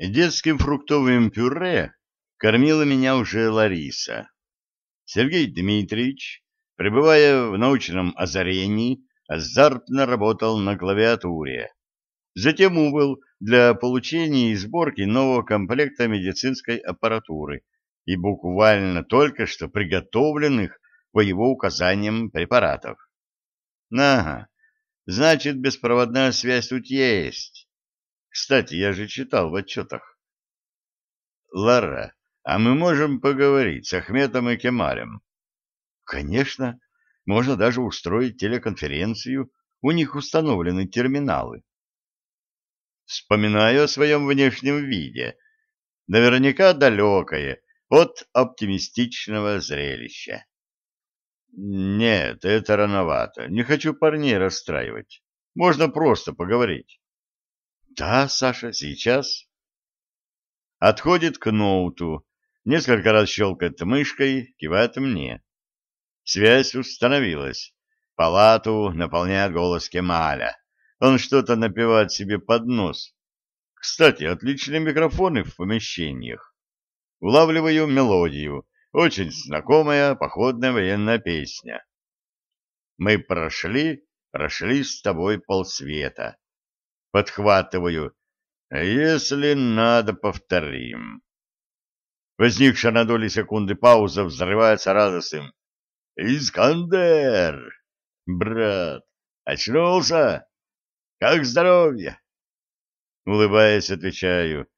Детским фруктовым пюре кормила меня уже Лариса. Сергей Дмитриевич, пребывая в научном озарении, азартно работал на клавиатуре. Затем убыл для получения и сборки нового комплекта медицинской аппаратуры и буквально только что приготовленных по его указаниям препаратов. Ага, значит, беспроводная связь тут есть. Кстати, я же читал в отчетах. Лара, а мы можем поговорить с Ахметом и Кемарем? Конечно. Можно даже устроить телеконференцию. У них установлены терминалы. Вспоминаю о своем внешнем виде. Наверняка далекое от оптимистичного зрелища. Нет, это рановато. Не хочу парней расстраивать. Можно просто поговорить. Да, Саша, сейчас. Отходит к ноуту, несколько раз щелкает мышкой, кивает мне. Связь установилась. Палату наполняет голос Кемаля. Он что-то напевает себе под нос. Кстати, отличные микрофоны в помещениях. Улавливаю мелодию. Очень знакомая походная военная песня. Мы прошли, прошли с тобой полсвета. Подхватываю. Если надо, повторим. Возникшая на доли секунды пауза взрывается радостным. «Искандер! Брат, очнулся? Как здоровье?» Улыбаясь, отвечаю.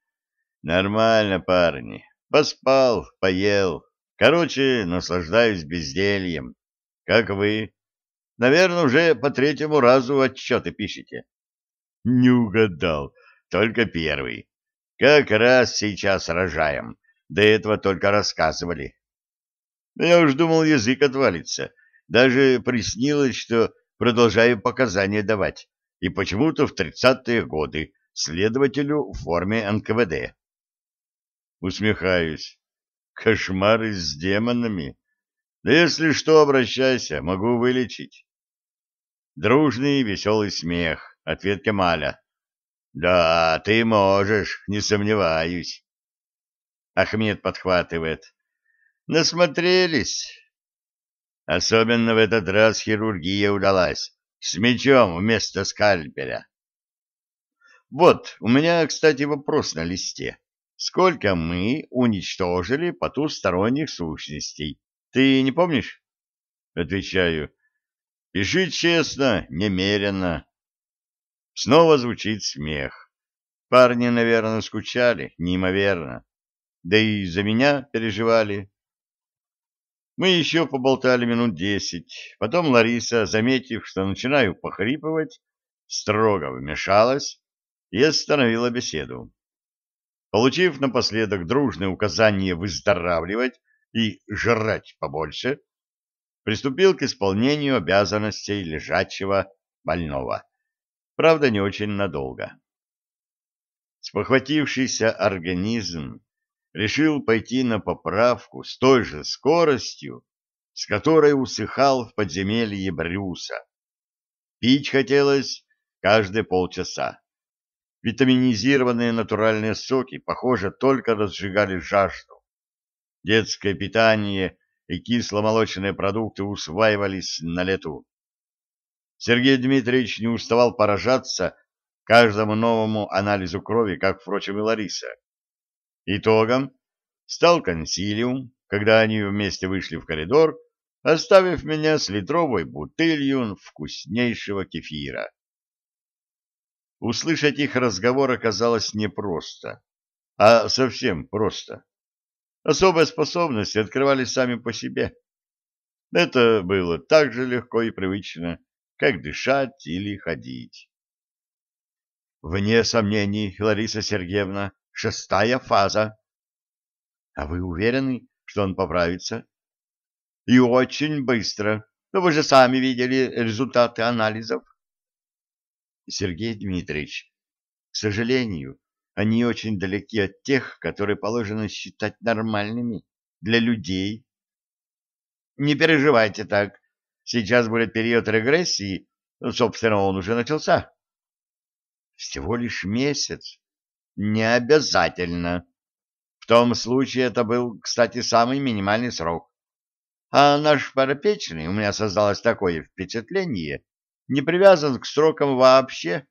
«Нормально, парни. Поспал, поел. Короче, наслаждаюсь бездельем. Как вы? Наверное, уже по третьему разу отчеты пишете». Не угадал, только первый. Как раз сейчас рожаем. До этого только рассказывали. Я уж думал, язык отвалится. Даже приснилось, что продолжаю показания давать. И почему-то в тридцатые годы следователю в форме НКВД. Усмехаюсь. Кошмары с демонами. Да если что, обращайся, могу вылечить. Дружный веселый смех. Ответ Кемаля. Да, ты можешь, не сомневаюсь. Ахмед подхватывает. Насмотрелись. Особенно в этот раз хирургия удалась. С мечом вместо скальпеля. Вот, у меня, кстати, вопрос на листе. Сколько мы уничтожили потусторонних сущностей? Ты не помнишь? Отвечаю. Пиши честно, немерено. Снова звучит смех. Парни, наверное, скучали, неимоверно. Да и за меня переживали. Мы еще поболтали минут десять. Потом Лариса, заметив, что начинаю похрипывать, строго вмешалась и остановила беседу. Получив напоследок дружное указание выздоравливать и жрать побольше, приступил к исполнению обязанностей лежачего больного правда, не очень надолго. Спохватившийся организм решил пойти на поправку с той же скоростью, с которой усыхал в подземелье Брюса. Пить хотелось каждые полчаса. Витаминизированные натуральные соки, похоже, только разжигали жажду. Детское питание и кисломолочные продукты усваивались на лету. Сергей Дмитриевич не уставал поражаться каждому новому анализу крови, как, впрочем, и Лариса. Итогом стал консилиум, когда они вместе вышли в коридор, оставив меня с литровой бутылью вкуснейшего кефира. Услышать их разговор оказалось непросто, а совсем просто. Особые способности открывались сами по себе. Это было так же легко и привычно, как дышать или ходить. Вне сомнений, Лариса Сергеевна, шестая фаза. А вы уверены, что он поправится? И очень быстро. Но вы же сами видели результаты анализов. Сергей Дмитриевич, к сожалению, они очень далеки от тех, которые положено считать нормальными для людей. Не переживайте так. Сейчас будет период регрессии, собственно, он уже начался. Всего лишь месяц. Не обязательно. В том случае это был, кстати, самый минимальный срок. А наш парапечный, у меня создалось такое впечатление, не привязан к срокам вообще.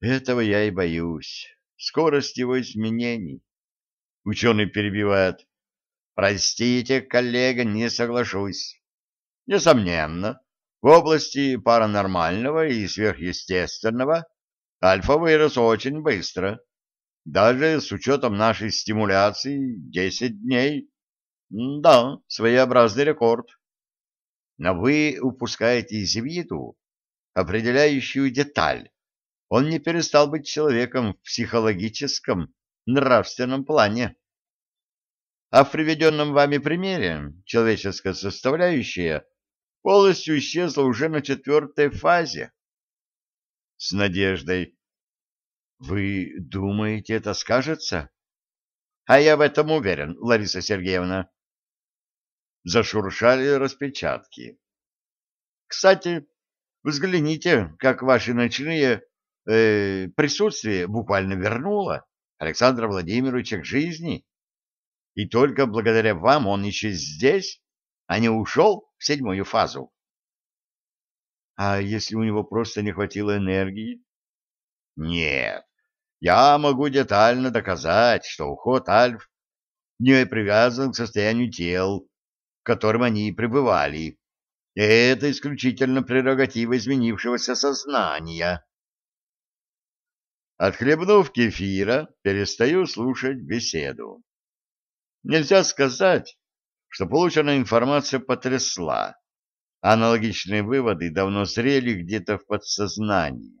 Этого я и боюсь. Скорость его изменений. Ученый перебивает. Простите, коллега, не соглашусь. Несомненно, в области паранормального и сверхъестественного альфа вырос очень быстро. Даже с учетом нашей стимуляции 10 дней. Да, своеобразный рекорд. Но вы упускаете из виду определяющую деталь. Он не перестал быть человеком в психологическом, нравственном плане. А в приведенном вами примере человеческая составляющая полностью исчезла уже на четвертой фазе. С надеждой. Вы думаете, это скажется? А я в этом уверен, Лариса Сергеевна. Зашуршали распечатки. Кстати, взгляните, как ваши ночные э, присутствие буквально вернуло Александра Владимировича к жизни. И только благодаря вам он еще здесь, а не ушел в седьмую фазу. А если у него просто не хватило энергии? Нет, я могу детально доказать, что уход Альф не привязан к состоянию тел, в котором они пребывали. И это исключительно прерогатива изменившегося сознания. Отхлебнув кефира, перестаю слушать беседу. Нельзя сказать, что полученная информация потрясла. Аналогичные выводы давно зрели где-то в подсознании.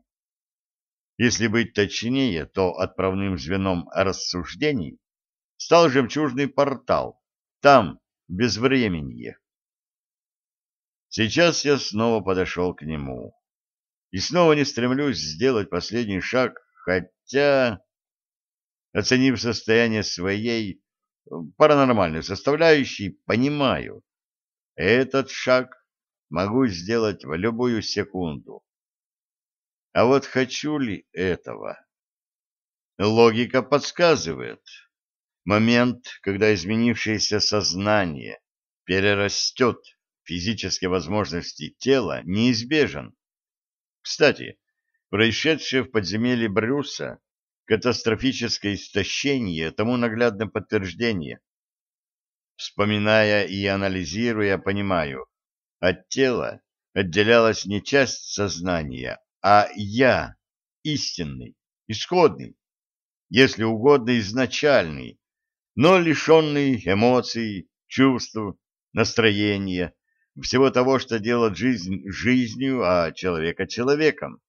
Если быть точнее, то отправным звеном рассуждений стал жемчужный портал, там, безвременье. Сейчас я снова подошел к нему. И снова не стремлюсь сделать последний шаг, хотя, оценив состояние своей паранормальной составляющей, понимаю, этот шаг могу сделать в любую секунду. А вот хочу ли этого? Логика подсказывает. Момент, когда изменившееся сознание перерастет физические возможности тела, неизбежен. Кстати, происшедшее в подземелье Брюса катастрофическое истощение тому наглядное подтверждение. Вспоминая и анализируя, понимаю, от тела отделялась не часть сознания, а я, истинный, исходный, если угодно изначальный, но лишенный эмоций, чувств, настроения, всего того, что делает жизнь жизнью, а человека человеком.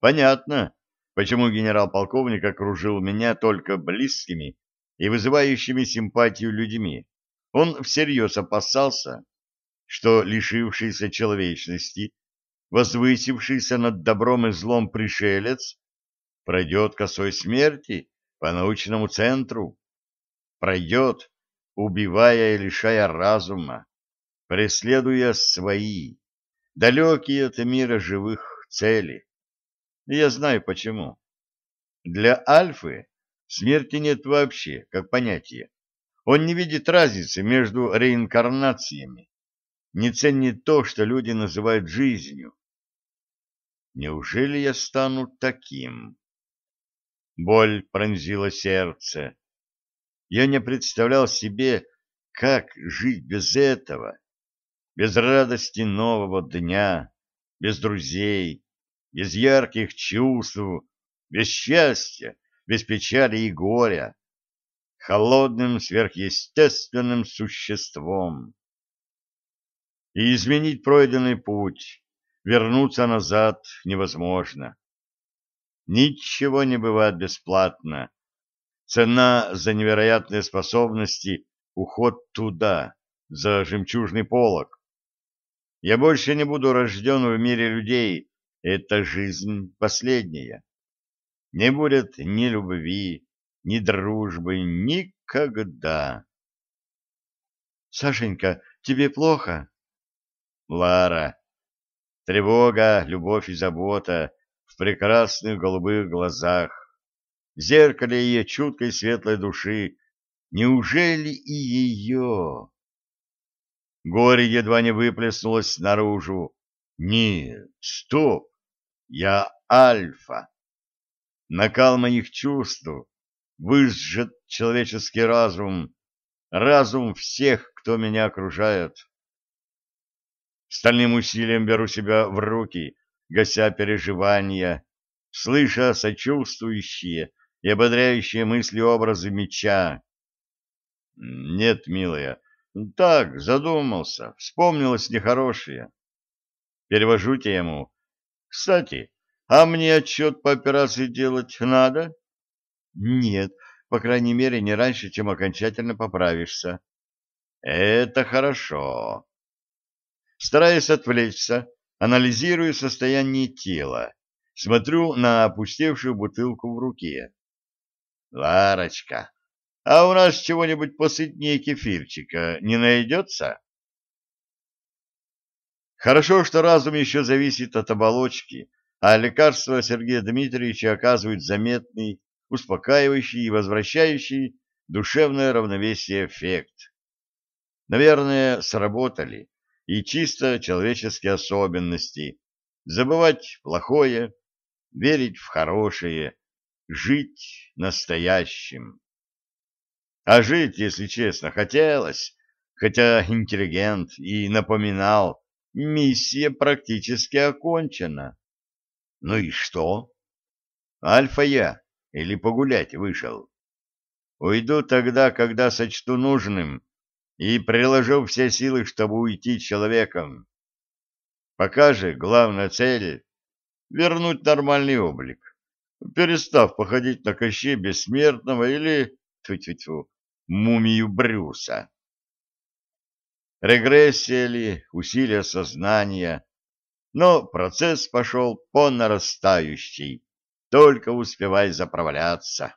Понятно, почему генерал-полковник окружил меня только близкими и вызывающими симпатию людьми. Он всерьез опасался, что лишившийся человечности, возвысившийся над добром и злом пришелец, пройдет косой смерти по научному центру, пройдет, убивая и лишая разума, преследуя свои, далекие от мира живых цели. И я знаю почему. Для Альфы смерти нет вообще, как понятия. Он не видит разницы между реинкарнациями не ценит то, что люди называют жизнью. Неужели я стану таким? Боль пронзила сердце. Я не представлял себе, как жить без этого, без радости нового дня, без друзей, без ярких чувств, без счастья, без печали и горя, холодным сверхъестественным существом и изменить пройденный путь, вернуться назад невозможно. Ничего не бывает бесплатно. Цена за невероятные способности — уход туда, за жемчужный полог. Я больше не буду рожден в мире людей, это жизнь последняя. Не будет ни любви, ни дружбы, никогда. — Сашенька, тебе плохо? Лара. Тревога, любовь и забота в прекрасных голубых глазах, в зеркале ее чуткой светлой души. Неужели и ее? Горе едва не выплеснулось наружу. Нет, стоп, я альфа. Накал моих чувств выжжет человеческий разум, разум всех, кто меня окружает. Стальным усилием беру себя в руки, гася переживания, слыша сочувствующие и ободряющие мысли образы меча. Нет, милая, так, задумался, вспомнилось нехорошее. Перевожу тему. Кстати, а мне отчет по операции делать надо? Нет, по крайней мере, не раньше, чем окончательно поправишься. Это хорошо. Стараясь отвлечься, анализирую состояние тела, смотрю на опустевшую бутылку в руке. Ларочка, а у нас чего-нибудь посытнее кефирчика не найдется? Хорошо, что разум еще зависит от оболочки, а лекарства Сергея Дмитриевича оказывают заметный, успокаивающий и возвращающий душевное равновесие эффект. Наверное, сработали и чисто человеческие особенности. Забывать плохое, верить в хорошее, жить настоящим. А жить, если честно, хотелось, хотя интеллигент и напоминал, миссия практически окончена. Ну и что? Альфа я или погулять вышел. Уйду тогда, когда сочту нужным, и приложу все силы, чтобы уйти человеком. Пока же главная цель — вернуть нормальный облик, перестав походить на Кощей Бессмертного или, тьфу -тьфу -тьфу, мумию Брюса. Регрессия ли, усилие сознания, но процесс пошел по нарастающей, только успевай заправляться.